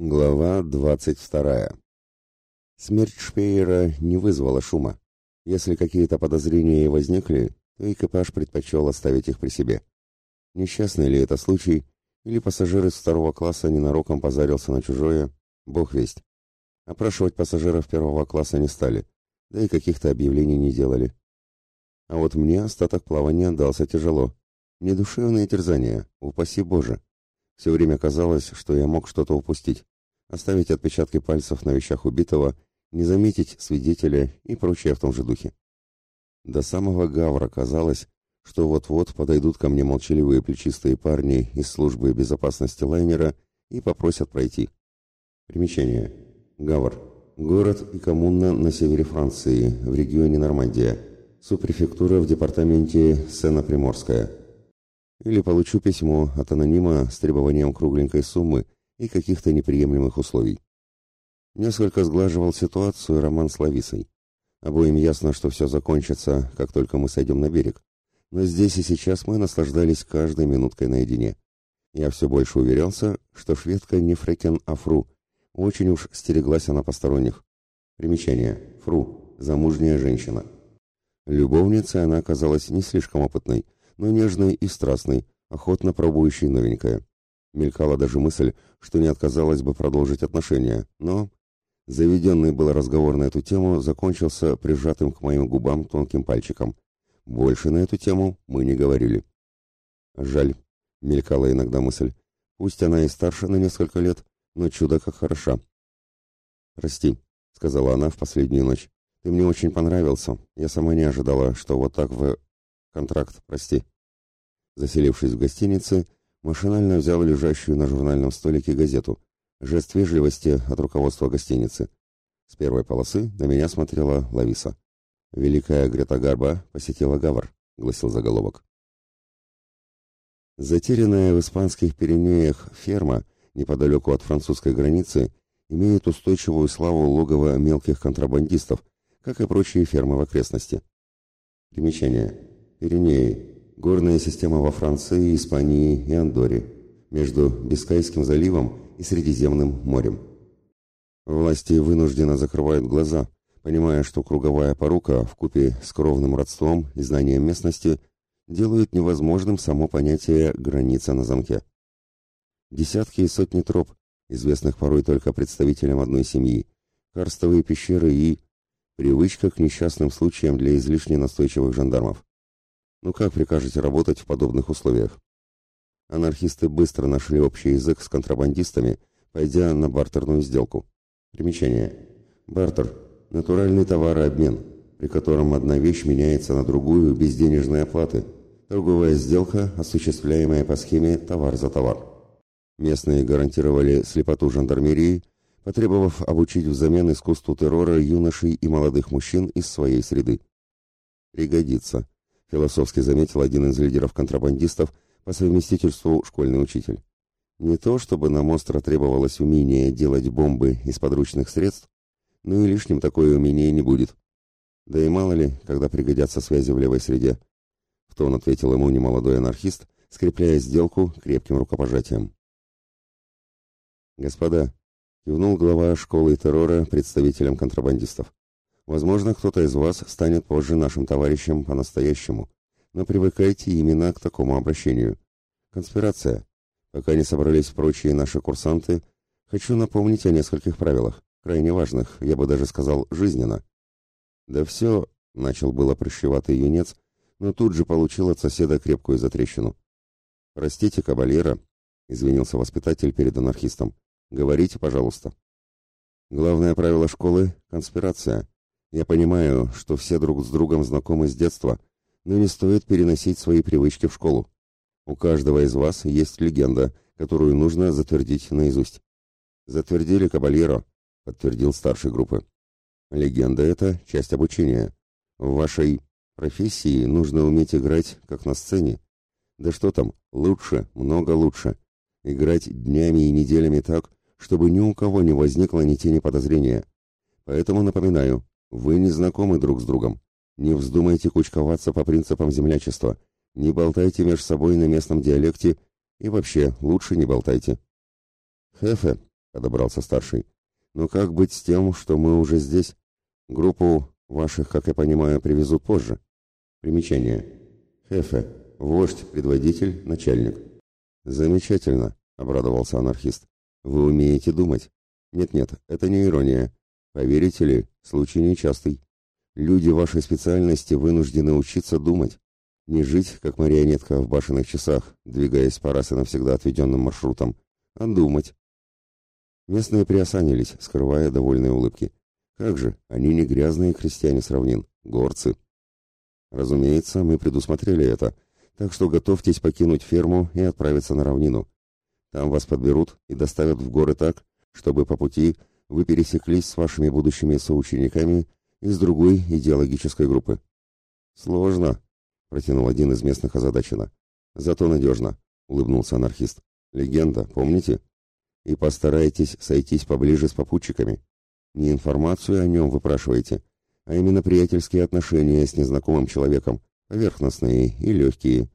Глава двадцать вторая. Смерть Шпеера не вызвала шума. Если какие-то подозрения и возникли, то экипаж предпочел оставить их при себе. Несчастный ли это случай, или пассажир из второго класса ненароком позарился на чужое, бог весть. Опрашивать пассажиров первого класса не стали, да и каких-то объявлений не делали. А вот мне остаток плавания дался тяжело. Недушевные терзания, упаси Боже. Все время казалось, что я мог что-то упустить, оставить отпечатки пальцев на вещах убитого, не заметить свидетеля и прочее в том же духе. До самого Гавра казалось, что вот-вот подойдут ко мне молчаливые плечистые парни из службы безопасности лайнера и попросят пройти. Примечание. Гавр. Город и коммуна на севере Франции, в регионе Нормандия. Супрефектура в департаменте Сена-Приморская или получу письмо от анонима с требованием кругленькой суммы и каких-то неприемлемых условий. Несколько сглаживал ситуацию Роман с Лависой. Обоим ясно, что все закончится, как только мы сойдем на берег. Но здесь и сейчас мы наслаждались каждой минуткой наедине. Я все больше уверялся, что шведка не фрекен, а фру. Очень уж стереглась она посторонних. Примечание. Фру. Замужняя женщина. Любовницей она оказалась не слишком опытной, но нежной и страстной, охотно пробующей новенькое. Мелькала даже мысль, что не отказалась бы продолжить отношения, но... Заведенный был разговор на эту тему закончился прижатым к моим губам тонким пальчиком. Больше на эту тему мы не говорили. Жаль, мелькала иногда мысль. Пусть она и старше на несколько лет, но чудо как хороша. «Прости», — сказала она в последнюю ночь. «Ты мне очень понравился. Я сама не ожидала, что вот так в Контракт, прости. Заселившись в гостинице, машинально взял лежащую на журнальном столике газету. Жест вежливости от руководства гостиницы. С первой полосы на меня смотрела Лависа. «Великая Грета Гарба посетила Гавр», — гласил заголовок. Затерянная в испанских Пиренеях ферма, неподалеку от французской границы, имеет устойчивую славу логова мелких контрабандистов, как и прочие фермы в окрестности. Примечание. Пиренеи – горная система во Франции, Испании и Андорре, между Бискайским заливом и Средиземным морем. Власти вынужденно закрывают глаза, понимая, что круговая порука в купе с кровным родством и знанием местности делают невозможным само понятие «граница на замке». Десятки и сотни троп, известных порой только представителям одной семьи, карстовые пещеры и привычка к несчастным случаям для излишне настойчивых жандармов. Ну как прикажете работать в подобных условиях? Анархисты быстро нашли общий язык с контрабандистами, пойдя на бартерную сделку. Примечание. Бартер – натуральный товарообмен, при котором одна вещь меняется на другую без денежной оплаты. Торговая сделка, осуществляемая по схеме «товар за товар». Местные гарантировали слепоту жандармерии, потребовав обучить взамен искусству террора юношей и молодых мужчин из своей среды. Пригодится философски заметил один из лидеров контрабандистов по совместительству школьный учитель. Не то, чтобы нам остро требовалось умение делать бомбы из подручных средств, но и лишним такое умение не будет. Да и мало ли, когда пригодятся связи в левой среде. В тон ответил ему немолодой анархист, скрепляя сделку крепким рукопожатием. «Господа», — кивнул глава школы террора представителям контрабандистов, Возможно, кто-то из вас станет позже нашим товарищем по-настоящему, но привыкайте именно к такому обращению. Конспирация. Пока не собрались прочие наши курсанты, хочу напомнить о нескольких правилах, крайне важных, я бы даже сказал, жизненно. Да все, начал было прыщеватый юнец, но тут же получил от соседа крепкую затрещину. «Простите, кавалера», — извинился воспитатель перед анархистом. «Говорите, пожалуйста». Главное правило школы — конспирация. Я понимаю, что все друг с другом знакомы с детства, но не стоит переносить свои привычки в школу. У каждого из вас есть легенда, которую нужно затвердить наизусть. Затвердили Кабальеро, подтвердил старший группы. Легенда это часть обучения. В вашей профессии нужно уметь играть, как на сцене. Да что там, лучше, много лучше. Играть днями и неделями так, чтобы ни у кого не возникло ни тени подозрения. Поэтому напоминаю, вы не знакомы друг с другом. Не вздумайте кучковаться по принципам землячества. Не болтайте между собой на местном диалекте и вообще лучше не болтайте. Хефе, подобрался старший. Но как быть с тем, что мы уже здесь? Группу ваших, как я понимаю, привезут позже. Примечание. Хефе. Вождь, предводитель, начальник. Замечательно, обрадовался анархист. Вы умеете думать. Нет-нет, это не ирония. Поверите ли, случай нечастый. Люди вашей специальности вынуждены учиться думать. Не жить, как марионетка в башенных часах, двигаясь по раз и навсегда отведенным маршрутам, а думать. Местные приосанились, скрывая довольные улыбки. Как же, они не грязные крестьяне с равнин, горцы. Разумеется, мы предусмотрели это, так что готовьтесь покинуть ферму и отправиться на равнину. Там вас подберут и доставят в горы так, чтобы по пути вы пересеклись с вашими будущими соучениками из другой идеологической группы. Сложно, протянул один из местных озадаченно. Зато надежно, улыбнулся анархист. Легенда, помните? И постарайтесь сойтись поближе с попутчиками. Не информацию о нем выпрашивайте, а именно приятельские отношения с незнакомым человеком, поверхностные и легкие.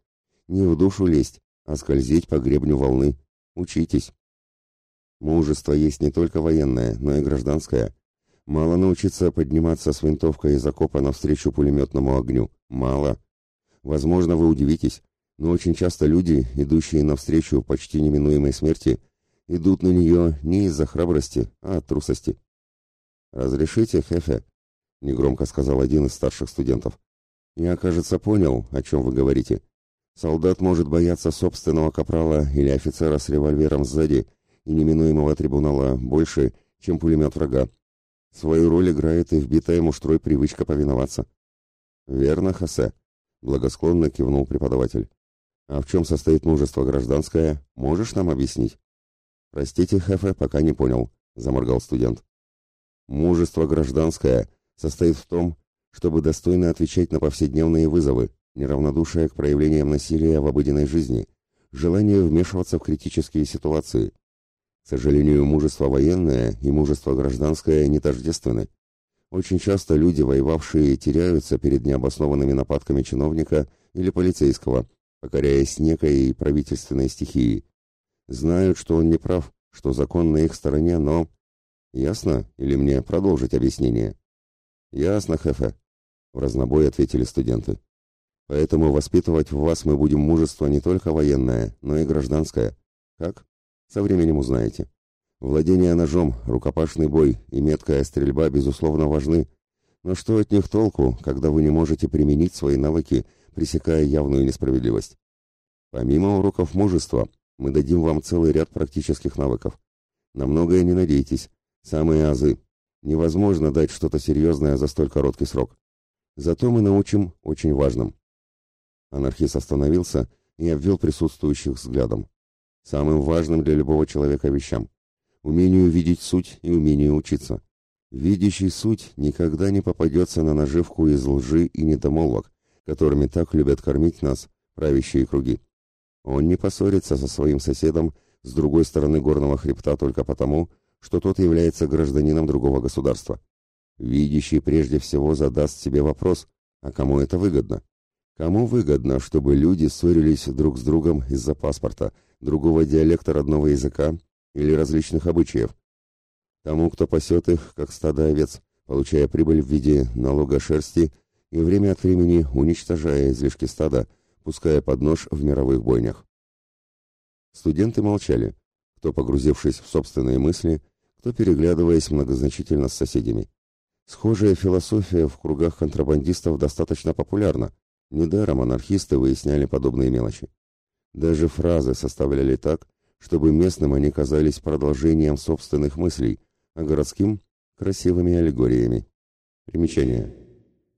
Не в душу лезть, а скользить по гребню волны. Учитесь. Мужество есть не только военное, но и гражданское. Мало научиться подниматься с винтовкой из окопа навстречу пулеметному огню. Мало. Возможно, вы удивитесь, но очень часто люди, идущие навстречу почти неминуемой смерти, идут на нее не из-за храбрости, а от трусости. «Разрешите, Хефе?» — негромко сказал один из старших студентов. «Я, кажется, понял, о чем вы говорите. Солдат может бояться собственного капрала или офицера с револьвером сзади, и неминуемого трибунала больше, чем пулемет врага. Свою роль играет и вбитая муштрой привычка повиноваться. «Верно, Хосе», — благосклонно кивнул преподаватель. «А в чем состоит мужество гражданское, можешь нам объяснить?» «Простите, Хефе, пока не понял», — заморгал студент. «Мужество гражданское состоит в том, чтобы достойно отвечать на повседневные вызовы, неравнодушие к проявлениям насилия в обыденной жизни, желание вмешиваться в критические ситуации, к сожалению, мужество военное и мужество гражданское не тождественны. Очень часто люди, воевавшие, теряются перед необоснованными нападками чиновника или полицейского, покоряясь некой правительственной стихии. Знают, что он не прав, что закон на их стороне, но... Ясно? Или мне продолжить объяснение? Ясно, Хефе, в разнобой ответили студенты. Поэтому воспитывать в вас мы будем мужество не только военное, но и гражданское. Как? Со временем узнаете. Владение ножом, рукопашный бой и меткая стрельба, безусловно, важны. Но что от них толку, когда вы не можете применить свои навыки, пресекая явную несправедливость? Помимо уроков мужества, мы дадим вам целый ряд практических навыков. На многое не надейтесь. Самые азы. Невозможно дать что-то серьезное за столь короткий срок. Зато мы научим очень важным. Анархист остановился и обвел присутствующих взглядом самым важным для любого человека вещам. Умению видеть суть и умению учиться. Видящий суть никогда не попадется на наживку из лжи и недомолвок, которыми так любят кормить нас правящие круги. Он не поссорится со своим соседом с другой стороны горного хребта только потому, что тот является гражданином другого государства. Видящий прежде всего задаст себе вопрос, а кому это выгодно? Кому выгодно, чтобы люди ссорились друг с другом из-за паспорта, другого диалекта родного языка или различных обычаев. Тому, кто пасет их, как стадо овец, получая прибыль в виде налога шерсти и время от времени уничтожая излишки стада, пуская под нож в мировых бойнях. Студенты молчали, кто погрузившись в собственные мысли, кто переглядываясь многозначительно с соседями. Схожая философия в кругах контрабандистов достаточно популярна. Недаром анархисты выясняли подобные мелочи. Даже фразы составляли так, чтобы местным они казались продолжением собственных мыслей, а городским – красивыми аллегориями. Примечание.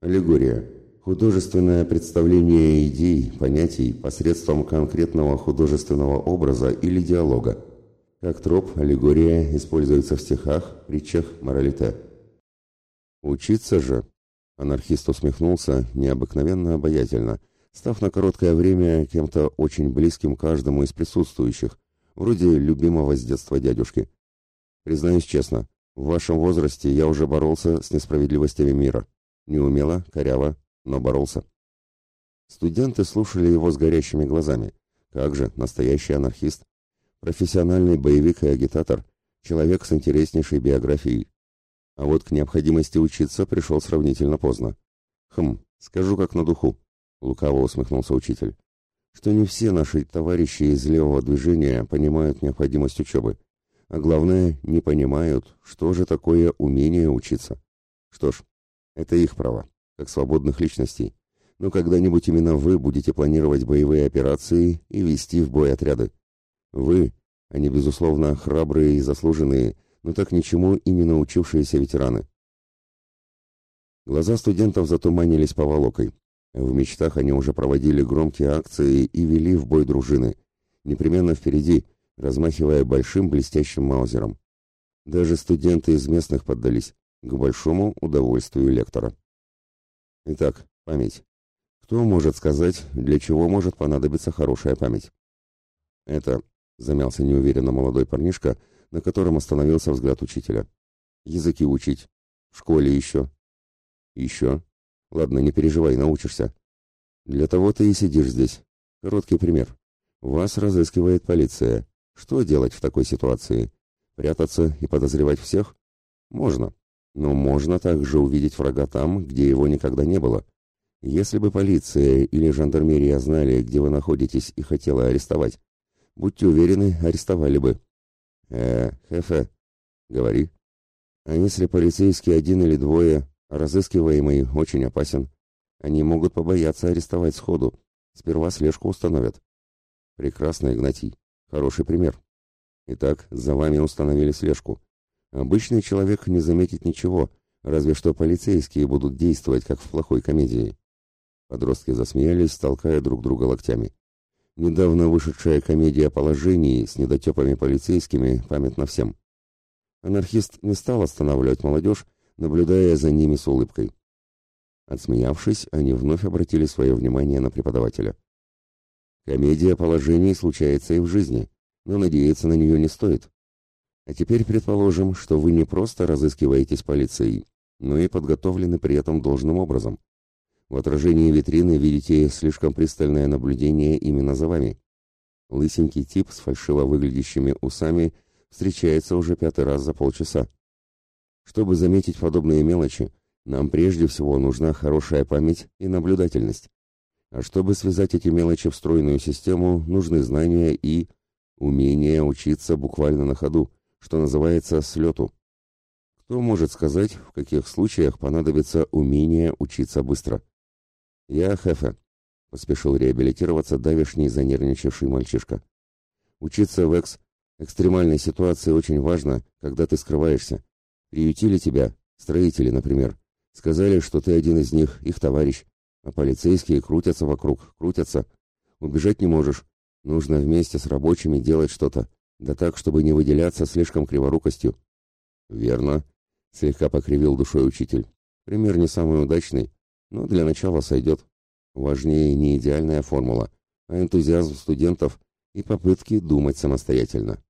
Аллегория – художественное представление идей, понятий посредством конкретного художественного образа или диалога. Как троп, аллегория используется в стихах, притчах, моралите. Учиться же, анархист усмехнулся необыкновенно обаятельно – став на короткое время кем-то очень близким каждому из присутствующих, вроде любимого с детства дядюшки. Признаюсь честно, в вашем возрасте я уже боролся с несправедливостями мира. Неумело, коряво, но боролся. Студенты слушали его с горящими глазами. Как же, настоящий анархист. Профессиональный боевик и агитатор, Человек с интереснейшей биографией. А вот к необходимости учиться пришел сравнительно поздно. Хм, скажу как на духу, лукаво усмехнулся учитель, что не все наши товарищи из левого движения понимают необходимость учебы, а главное, не понимают, что же такое умение учиться. Что ж, это их право, как свободных личностей. Но когда-нибудь именно вы будете планировать боевые операции и вести в бой отряды. Вы, они, безусловно, храбрые и заслуженные, но так ничему и не научившиеся ветераны. Глаза студентов затуманились поволокой. В мечтах они уже проводили громкие акции и вели в бой дружины. Непременно впереди, размахивая большим блестящим маузером. Даже студенты из местных поддались, к большому удовольствию лектора. Итак, память. Кто может сказать, для чего может понадобиться хорошая память? Это замялся неуверенно молодой парнишка, на котором остановился взгляд учителя. Языки учить. В школе еще. Еще. Ладно, не переживай, научишься. Для того ты и сидишь здесь. Короткий пример. Вас разыскивает полиция. Что делать в такой ситуации? Прятаться и подозревать всех? Можно. Но можно также увидеть врага там, где его никогда не было. Если бы полиция или жандармерия знали, где вы находитесь и хотела арестовать, Будьте уверены, арестовали бы. Э, Хефе, говори. А если полицейский один или двое, разыскиваемый очень опасен? Они могут побояться арестовать сходу. Сперва слежку установят. Прекрасно, Игнатий. Хороший пример. Итак, за вами установили слежку. Обычный человек не заметит ничего, разве что полицейские будут действовать, как в плохой комедии. Подростки засмеялись, толкая друг друга локтями. Недавно вышедшая комедия положений с недотепами полицейскими памятна всем. Анархист не стал останавливать молодежь, наблюдая за ними с улыбкой. Отсмеявшись, они вновь обратили свое внимание на преподавателя. Комедия положений случается и в жизни, но надеяться на нее не стоит. А теперь предположим, что вы не просто разыскиваетесь полицией, но и подготовлены при этом должным образом. В отражении витрины видите слишком пристальное наблюдение именно за вами. Лысенький тип с фальшиво выглядящими усами встречается уже пятый раз за полчаса. Чтобы заметить подобные мелочи, нам прежде всего нужна хорошая память и наблюдательность. А чтобы связать эти мелочи в стройную систему, нужны знания и умение учиться буквально на ходу, что называется слету. Кто может сказать, в каких случаях понадобится умение учиться быстро? «Я Хефе», — поспешил реабилитироваться давишний занервничавший мальчишка. «Учиться в экс экстремальной ситуации очень важно, когда ты скрываешься. Приютили тебя, строители, например. Сказали, что ты один из них, их товарищ. А полицейские крутятся вокруг, крутятся. Убежать не можешь. Нужно вместе с рабочими делать что-то. Да так, чтобы не выделяться слишком криворукостью». «Верно», — слегка покривил душой учитель. «Пример не самый удачный, но для начала сойдет. Важнее не идеальная формула, а энтузиазм студентов и попытки думать самостоятельно.